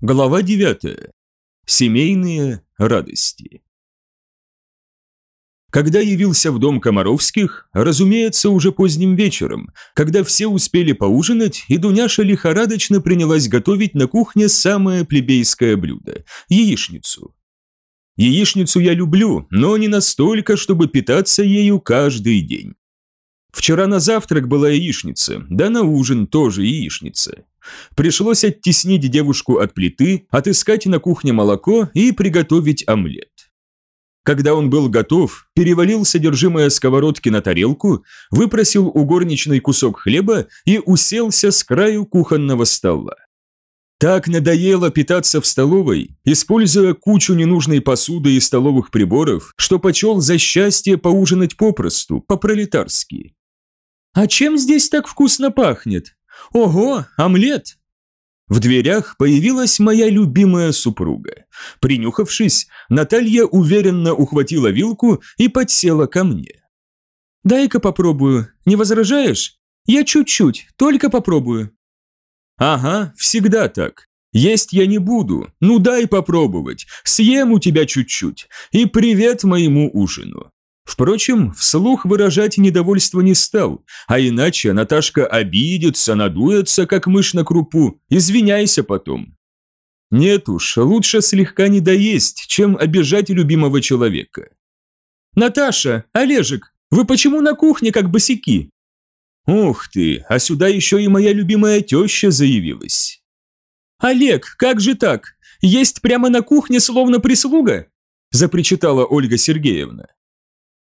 Глава 9. Семейные радости. Когда явился в дом Комаровских, разумеется, уже поздним вечером, когда все успели поужинать, и Дуняша лихорадочно принялась готовить на кухне самое плебейское блюдо – яичницу. Яичницу я люблю, но не настолько, чтобы питаться ею каждый день. Вчера на завтрак была яичница, да на ужин тоже яичница. Пришлось оттеснить девушку от плиты, отыскать на кухне молоко и приготовить омлет. Когда он был готов, перевалил содержимое сковородки на тарелку, выпросил у горничной кусок хлеба и уселся с краю кухонного стола. Так надоело питаться в столовой, используя кучу ненужной посуды и столовых приборов, что почел за счастье поужинать попросту, по-пролетарски. «А чем здесь так вкусно пахнет?» «Ого, омлет!» В дверях появилась моя любимая супруга. Принюхавшись, Наталья уверенно ухватила вилку и подсела ко мне. «Дай-ка попробую. Не возражаешь? Я чуть-чуть, только попробую». «Ага, всегда так. Есть я не буду. Ну дай попробовать. Съем у тебя чуть-чуть. И привет моему ужину. Впрочем, вслух выражать недовольство не стал, а иначе Наташка обидится, надуется, как мышь на крупу, извиняйся потом. Нет уж, лучше слегка не доесть, чем обижать любимого человека. «Наташа, Олежек, вы почему на кухне как босики?» «Ух ты, а сюда еще и моя любимая теща заявилась». «Олег, как же так? Есть прямо на кухне словно прислуга?» запричитала Ольга Сергеевна.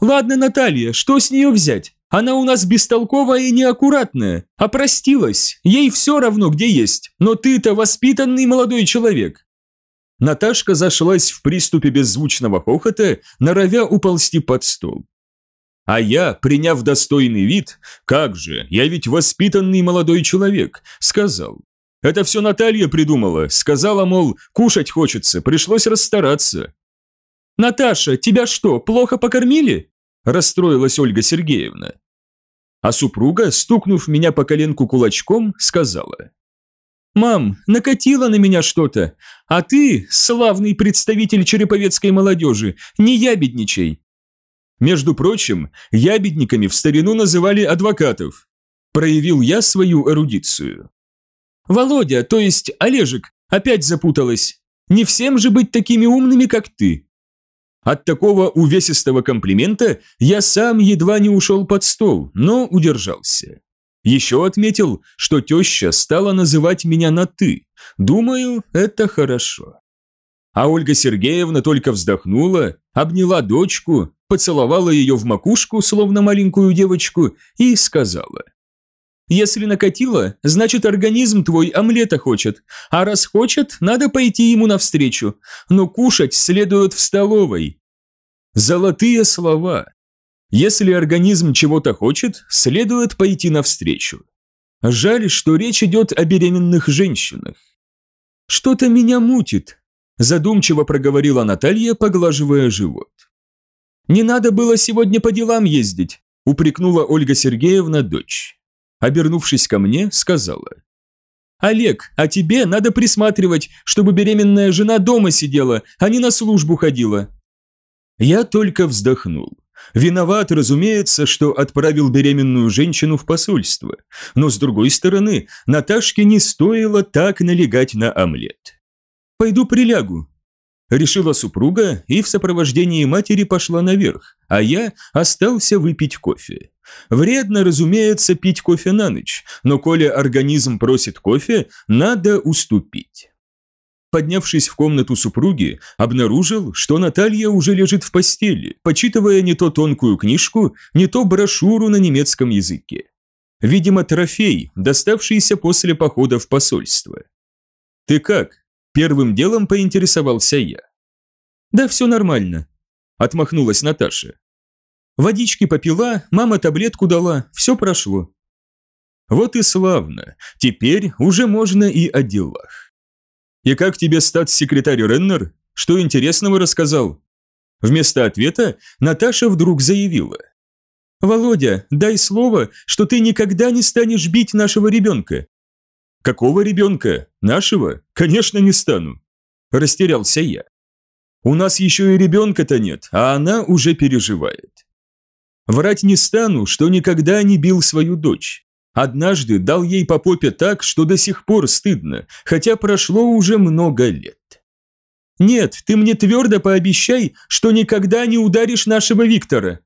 Ладно, Наталья, что с нее взять? Она у нас бестолковая и неаккуратная. Опростилась. Ей все равно, где есть. Но ты-то воспитанный молодой человек. Наташка зашлась в приступе беззвучного хохота, норовя уползти под стол. А я, приняв достойный вид, как же, я ведь воспитанный молодой человек, сказал. Это все Наталья придумала, сказала, мол, кушать хочется, пришлось расстараться. «Наташа, тебя что, плохо покормили?» – расстроилась Ольга Сергеевна. А супруга, стукнув меня по коленку кулачком, сказала. «Мам, накатило на меня что-то, а ты, славный представитель череповецкой молодежи, не ябедничай». Между прочим, ябедниками в старину называли адвокатов. Проявил я свою эрудицию. «Володя, то есть Олежек, опять запуталась. Не всем же быть такими умными, как ты. От такого увесистого комплимента я сам едва не ушел под стол, но удержался. Еще отметил, что теща стала называть меня на «ты». Думаю, это хорошо. А Ольга Сергеевна только вздохнула, обняла дочку, поцеловала ее в макушку, словно маленькую девочку, и сказала. «Если накатило, значит организм твой омлета хочет, а раз хочет, надо пойти ему навстречу, но кушать следует в столовой, Золотые слова. Если организм чего-то хочет, следует пойти навстречу. Жаль, что речь идет о беременных женщинах. Что-то меня мутит, задумчиво проговорила Наталья, поглаживая живот. Не надо было сегодня по делам ездить, упрекнула Ольга Сергеевна дочь. Обернувшись ко мне, сказала. «Олег, а тебе надо присматривать, чтобы беременная жена дома сидела, а не на службу ходила. Я только вздохнул. Виноват, разумеется, что отправил беременную женщину в посольство, но с другой стороны, Наташке не стоило так налегать на омлет. «Пойду прилягу», – решила супруга и в сопровождении матери пошла наверх, а я остался выпить кофе. Вредно, разумеется, пить кофе на ночь, но коли организм просит кофе, надо уступить поднявшись в комнату супруги, обнаружил, что Наталья уже лежит в постели, почитывая не то тонкую книжку, не то брошюру на немецком языке. Видимо, трофей, доставшийся после похода в посольство. «Ты как?» – первым делом поинтересовался я. «Да все нормально», – отмахнулась Наташа. «Водички попила, мама таблетку дала, все прошло». Вот и славно, теперь уже можно и о делах. «И как тебе статс-секретарь Реннер? Что интересного рассказал?» Вместо ответа Наташа вдруг заявила. «Володя, дай слово, что ты никогда не станешь бить нашего ребенка». «Какого ребенка? Нашего? Конечно, не стану. Растерялся я. У нас еще и ребенка-то нет, а она уже переживает. Врать не стану, что никогда не бил свою дочь. Однажды дал ей по попе так, что до сих пор стыдно, хотя прошло уже много лет. «Нет, ты мне твердо пообещай, что никогда не ударишь нашего Виктора».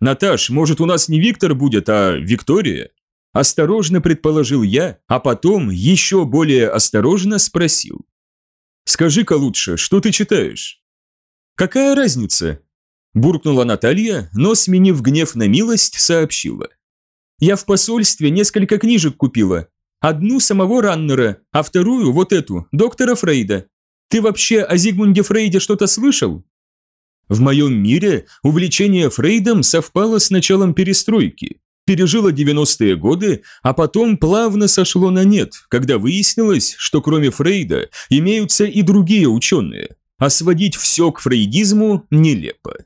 «Наташ, может, у нас не Виктор будет, а Виктория?» Осторожно предположил я, а потом еще более осторожно спросил. «Скажи-ка лучше, что ты читаешь?» «Какая разница?» Буркнула Наталья, но, сменив гнев на милость, сообщила. «Я в посольстве несколько книжек купила. Одну самого Раннера, а вторую, вот эту, доктора Фрейда. Ты вообще о Зигмунде Фрейде что-то слышал?» В моем мире увлечение Фрейдом совпало с началом перестройки пережило 90-е годы, а потом плавно сошло на нет, когда выяснилось, что кроме Фрейда имеются и другие ученые, а сводить все к фрейдизму нелепо.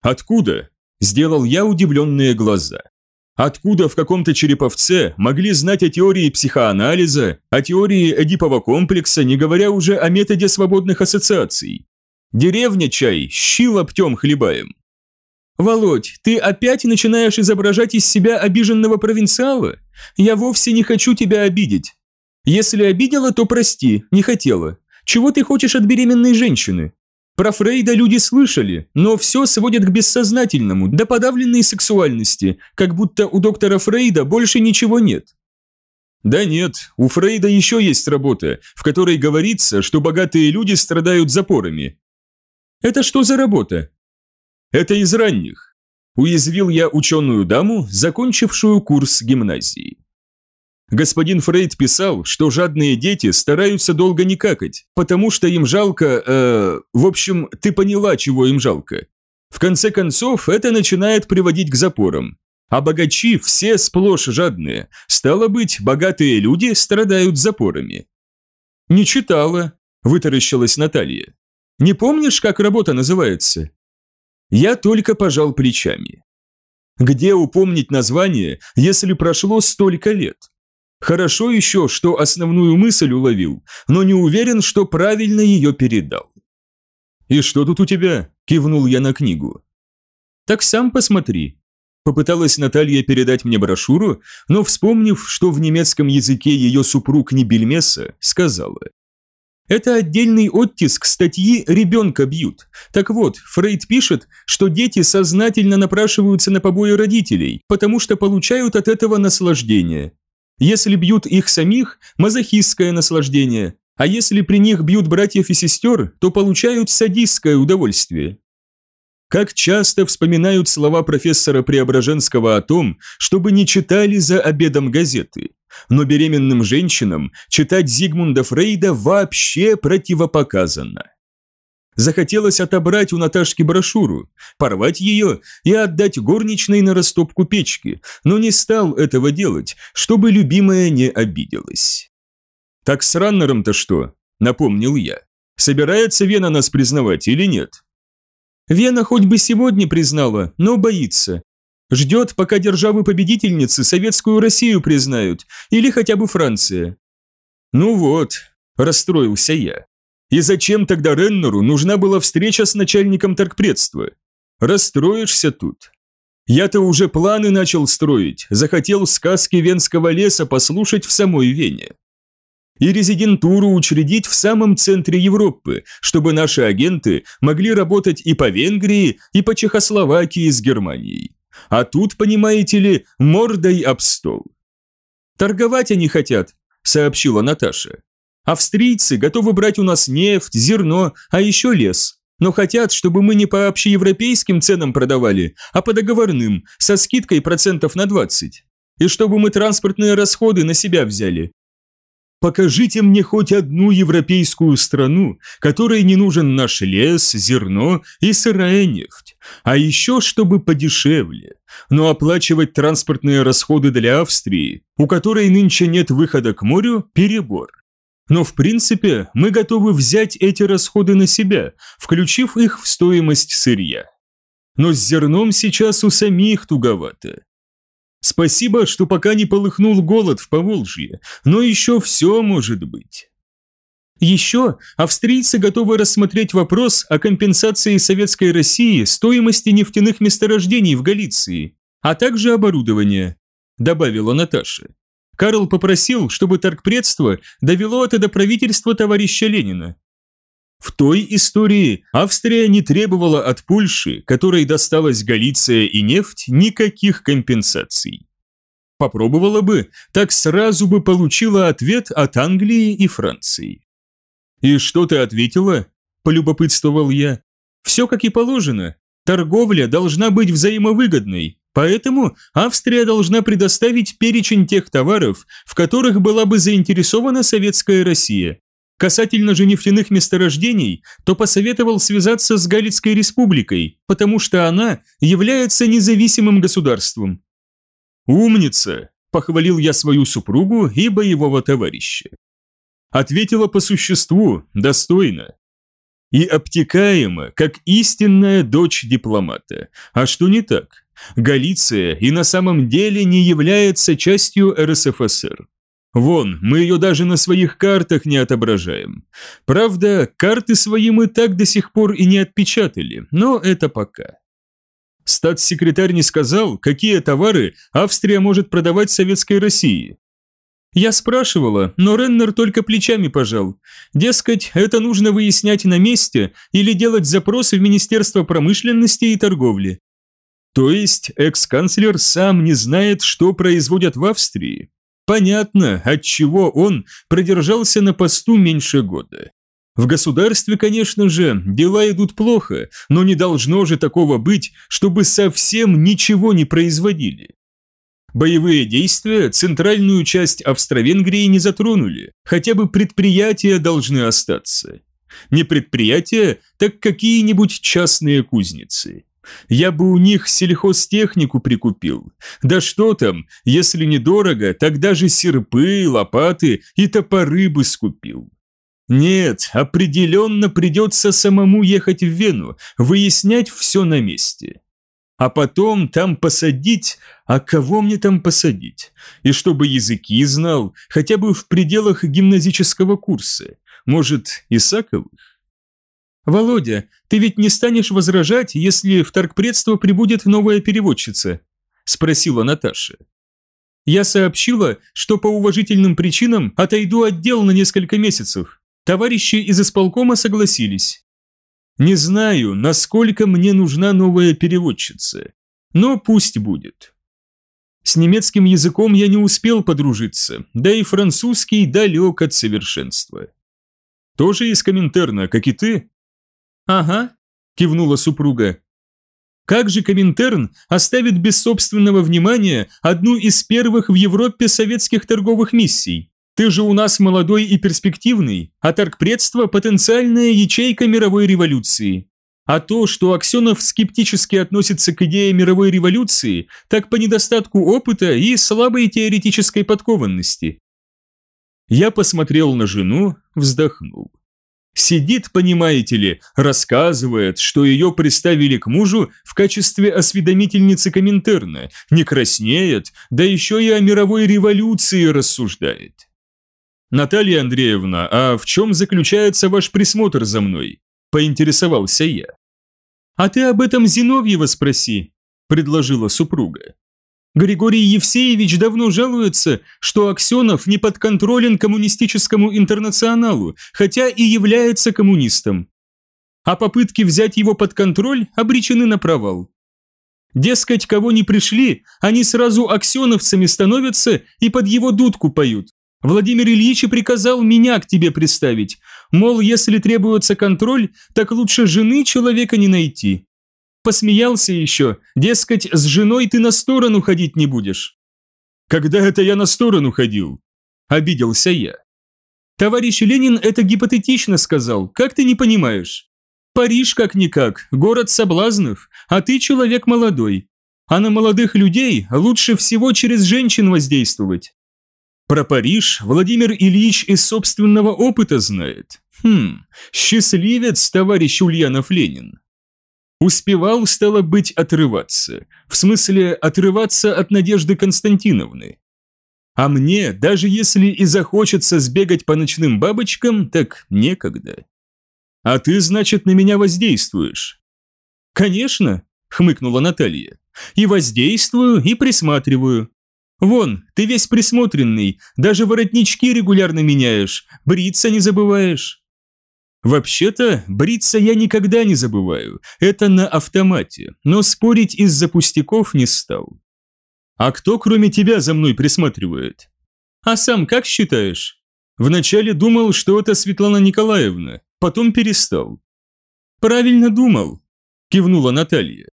«Откуда?» – сделал я удивленные глаза. Откуда в каком-то череповце могли знать о теории психоанализа, о теории Эдипова комплекса, не говоря уже о методе свободных ассоциаций? Деревня чай, щи лоптем хлебаем. «Володь, ты опять начинаешь изображать из себя обиженного провинциала? Я вовсе не хочу тебя обидеть. Если обидела, то прости, не хотела. Чего ты хочешь от беременной женщины? Про Фрейда люди слышали, но все сводят к бессознательному, до подавленной сексуальности, как будто у доктора Фрейда больше ничего нет. Да нет, у Фрейда еще есть работа, в которой говорится, что богатые люди страдают запорами. Это что за работа? Это из ранних. Уязвил я ученую даму, закончившую курс гимназии. Господин Фрейд писал, что жадные дети стараются долго не какать, потому что им жалко, э, в общем, ты поняла, чего им жалко. В конце концов, это начинает приводить к запорам. А богачи все сплошь жадные, стало быть, богатые люди страдают запорами. «Не читала», – вытаращилась Наталья. «Не помнишь, как работа называется?» Я только пожал плечами. Где упомнить название, если прошло столько лет? Хорошо еще, что основную мысль уловил, но не уверен, что правильно ее передал. «И что тут у тебя?» – кивнул я на книгу. «Так сам посмотри». Попыталась Наталья передать мне брошюру, но, вспомнив, что в немецком языке ее супруг не бельмеса, сказала. Это отдельный оттиск статьи «Ребенка бьют». Так вот, Фрейд пишет, что дети сознательно напрашиваются на побои родителей, потому что получают от этого наслаждение. Если бьют их самих – мазохистское наслаждение, а если при них бьют братьев и сестер, то получают садистское удовольствие. Как часто вспоминают слова профессора Преображенского о том, чтобы не читали за обедом газеты но беременным женщинам читать Зигмунда Фрейда вообще противопоказано. Захотелось отобрать у Наташки брошюру, порвать ее и отдать горничной на растопку печки, но не стал этого делать, чтобы любимая не обиделась. «Так с Раннером-то что?» – напомнил я. «Собирается Вена нас признавать или нет?» «Вена хоть бы сегодня признала, но боится. Ждет, пока державы-победительницы советскую Россию признают, или хотя бы Франция. Ну вот, расстроился я. И зачем тогда Реннеру нужна была встреча с начальником торгпредства? Расстроишься тут. Я-то уже планы начал строить, захотел сказки Венского леса послушать в самой Вене. И резидентуру учредить в самом центре Европы, чтобы наши агенты могли работать и по Венгрии, и по Чехословакии с Германией. А тут, понимаете ли, мордой об стол. «Торговать они хотят», – сообщила Наташа. «Австрийцы готовы брать у нас нефть, зерно, а еще лес. Но хотят, чтобы мы не по общеевропейским ценам продавали, а по договорным, со скидкой процентов на 20. И чтобы мы транспортные расходы на себя взяли. Покажите мне хоть одну европейскую страну, которой не нужен наш лес, зерно и сырая нефть. А еще чтобы подешевле. Но оплачивать транспортные расходы для Австрии, у которой нынче нет выхода к морю, перебор. Но в принципе мы готовы взять эти расходы на себя, включив их в стоимость сырья. Но с зерном сейчас у самих туговато. Спасибо, что пока не полыхнул голод в Поволжье, но еще все может быть. Еще австрийцы готовы рассмотреть вопрос о компенсации Советской России стоимости нефтяных месторождений в Галиции, а также оборудования, добавила Наташа. Карл попросил, чтобы торгпредство довело это до правительства товарища Ленина. В той истории Австрия не требовала от Польши, которой досталась Галиция и нефть, никаких компенсаций. Попробовала бы, так сразу бы получила ответ от Англии и Франции. «И что ты ответила?» – полюбопытствовал я. «Все как и положено. Торговля должна быть взаимовыгодной, поэтому Австрия должна предоставить перечень тех товаров, в которых была бы заинтересована советская Россия. Касательно же нефтяных месторождений, то посоветовал связаться с Галицкой республикой, потому что она является независимым государством». «Умница!» – похвалил я свою супругу и боевого товарища. Ответила по существу, достойно. И обтекаемо, как истинная дочь дипломата. А что не так? Галиция и на самом деле не является частью РСФСР. Вон, мы ее даже на своих картах не отображаем. Правда, карты свои мы так до сих пор и не отпечатали, но это пока. Статс-секретарь не сказал, какие товары Австрия может продавать Советской России. Я спрашивала, но Реннер только плечами пожал. Дескать, это нужно выяснять на месте или делать запросы в Министерство промышленности и торговли. То есть экс-канцлер сам не знает, что производят в Австрии? Понятно, от чего он продержался на посту меньше года. В государстве, конечно же, дела идут плохо, но не должно же такого быть, чтобы совсем ничего не производили. Боевые действия центральную часть Австро-Венгрии не затронули, хотя бы предприятия должны остаться. Не предприятия, так какие-нибудь частные кузницы. Я бы у них сельхозтехнику прикупил. Да что там, если недорого, тогда же серпы, лопаты и топоры бы скупил. Нет, определенно придется самому ехать в Вену, выяснять все на месте а потом там посадить, а кого мне там посадить? И чтобы языки знал, хотя бы в пределах гимназического курса, может, Исаковых? «Володя, ты ведь не станешь возражать, если в торгпредство прибудет новая переводчица?» – спросила Наташа. «Я сообщила, что по уважительным причинам отойду от дел на несколько месяцев. Товарищи из исполкома согласились. Не знаю, насколько мне нужна новая переводчица, но пусть будет. С немецким языком я не успел подружиться, да и французский далек от совершенства. Тоже из Коминтерна, как и ты? Ага, кивнула супруга. Как же Коминтерн оставит без собственного внимания одну из первых в Европе советских торговых миссий? Ты же у нас молодой и перспективный, а торгпредство – потенциальная ячейка мировой революции. А то, что Аксенов скептически относится к идее мировой революции, так по недостатку опыта и слабой теоретической подкованности. Я посмотрел на жену, вздохнул. Сидит, понимаете ли, рассказывает, что ее приставили к мужу в качестве осведомительницы Коминтерна, не краснеет, да еще и о мировой революции рассуждает. «Наталья Андреевна, а в чем заключается ваш присмотр за мной?» – поинтересовался я. «А ты об этом Зиновьева спроси», – предложила супруга. Григорий Евсеевич давно жалуется, что Аксенов не подконтролен коммунистическому интернационалу, хотя и является коммунистом. А попытки взять его под контроль обречены на провал. Дескать, кого не пришли, они сразу аксеновцами становятся и под его дудку поют. Владимир Ильич приказал меня к тебе представить. Мол, если требуется контроль, так лучше жены человека не найти. Посмеялся еще, дескать, с женой ты на сторону ходить не будешь. Когда это я на сторону ходил? Обиделся я. Товарищ Ленин это гипотетично сказал, как ты не понимаешь? Париж как-никак, город соблазнов, а ты человек молодой. А на молодых людей лучше всего через женщин воздействовать. Про Париж Владимир Ильич из собственного опыта знает. Хм, счастливец, товарищ Ульянов Ленин. Успевал, стало быть, отрываться. В смысле, отрываться от Надежды Константиновны. А мне, даже если и захочется сбегать по ночным бабочкам, так некогда. А ты, значит, на меня воздействуешь? Конечно, хмыкнула Наталья. И воздействую, и присматриваю. Вон, ты весь присмотренный, даже воротнички регулярно меняешь, бриться не забываешь. Вообще-то, бриться я никогда не забываю, это на автомате, но спорить из-за пустяков не стал. А кто кроме тебя за мной присматривает? А сам как считаешь? Вначале думал, что это Светлана Николаевна, потом перестал. Правильно думал, кивнула Наталья.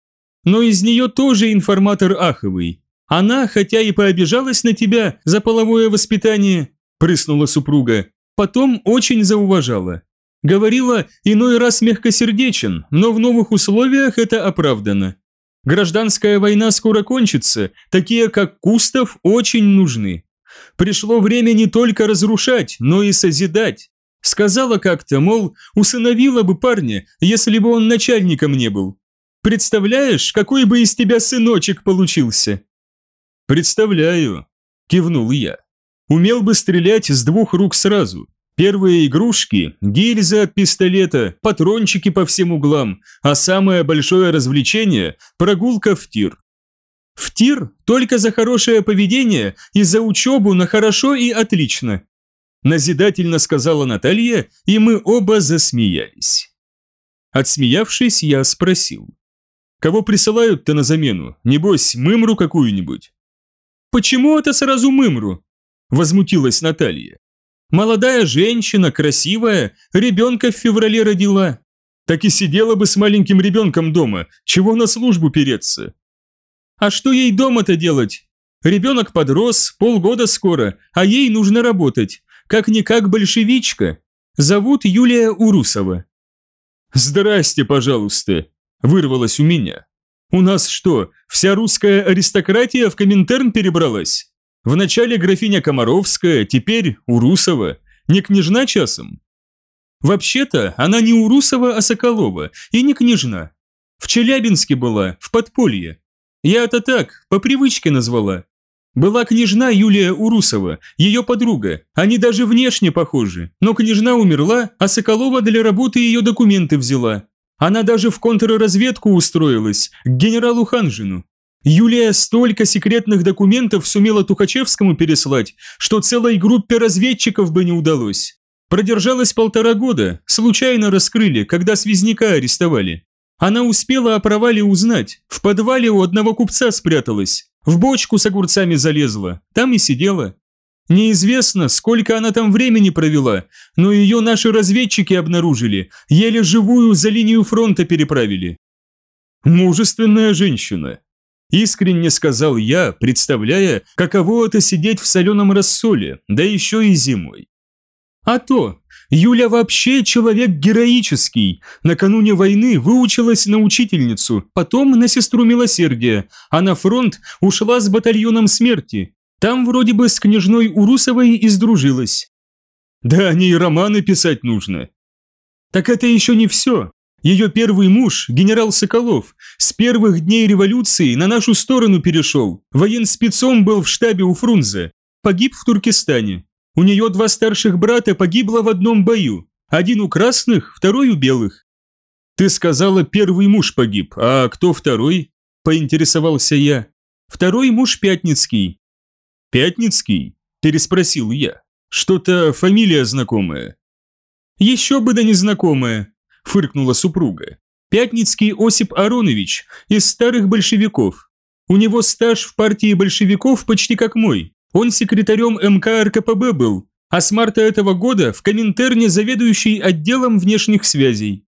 Но из нее тоже информатор аховый. Она, хотя и пообижалась на тебя за половое воспитание, прыснула супруга, потом очень зауважала. Говорила, иной раз мягкосердечен, но в новых условиях это оправдано. Гражданская война скоро кончится, такие как Кустов очень нужны. Пришло время не только разрушать, но и созидать. Сказала как-то, мол, усыновила бы парня, если бы он начальником не был. Представляешь, какой бы из тебя сыночек получился? Представляю, кивнул я. Умел бы стрелять с двух рук сразу. Первые игрушки, гильзы от пистолета, патрончики по всем углам, а самое большое развлечение – прогулка в тир. В тир только за хорошее поведение и за учебу на хорошо и отлично. Назидательно сказала Наталья, и мы оба засмеялись. Отсмеявшись, я спросил. Кого присылают-то на замену? Небось, мымру какую-нибудь? Почему это сразу мымру? Возмутилась Наталья. Молодая женщина, красивая, ребенка в феврале родила. Так и сидела бы с маленьким ребенком дома, чего на службу переться. А что ей дома-то делать? Ребенок подрос, полгода скоро, а ей нужно работать. Как-никак большевичка. Зовут Юлия Урусова. «Здрасте, пожалуйста», – вырвалось у меня. «У нас что, вся русская аристократия в Коминтерн перебралась?» Вначале графиня Комаровская, теперь Урусова. Не княжна часом? Вообще-то она не Урусова, а Соколова, и не княжна. В Челябинске была, в подполье. Я это так, по привычке назвала. Была княжна Юлия Урусова, ее подруга. Они даже внешне похожи. Но княжна умерла, а Соколова для работы ее документы взяла. Она даже в контрразведку устроилась, к генералу Ханжину. Юлия столько секретных документов сумела Тухачевскому переслать, что целой группе разведчиков бы не удалось. Продержалась полтора года, случайно раскрыли, когда связняка арестовали. Она успела о провале узнать, в подвале у одного купца спряталась, в бочку с огурцами залезла, там и сидела. Неизвестно, сколько она там времени провела, но ее наши разведчики обнаружили, еле живую за линию фронта переправили. Мужественная женщина, Искренне сказал я, представляя, каково это сидеть в соленом рассоле, да еще и зимой. А то, Юля вообще человек героический. Накануне войны выучилась на учительницу, потом на сестру милосердия, а на фронт ушла с батальоном смерти. Там вроде бы с княжной Урусовой и сдружилась. Да о ней романы писать нужно. Так это еще не все. Ее первый муж, генерал Соколов, с первых дней революции на нашу сторону перешел. Военспецом был в штабе у Фрунзе. Погиб в Туркестане. У нее два старших брата погибло в одном бою. Один у красных, второй у белых. Ты сказала, первый муж погиб, а кто второй? Поинтересовался я. Второй муж Пятницкий. Пятницкий? Переспросил я. Что-то фамилия знакомая. Еще бы да незнакомая, фыркнула супруга. Пятницкий Осип Аронович из старых большевиков. У него стаж в партии большевиков почти как мой. Он секретарем МК РКПБ был, а с марта этого года в Коминтерне заведующий отделом внешних связей.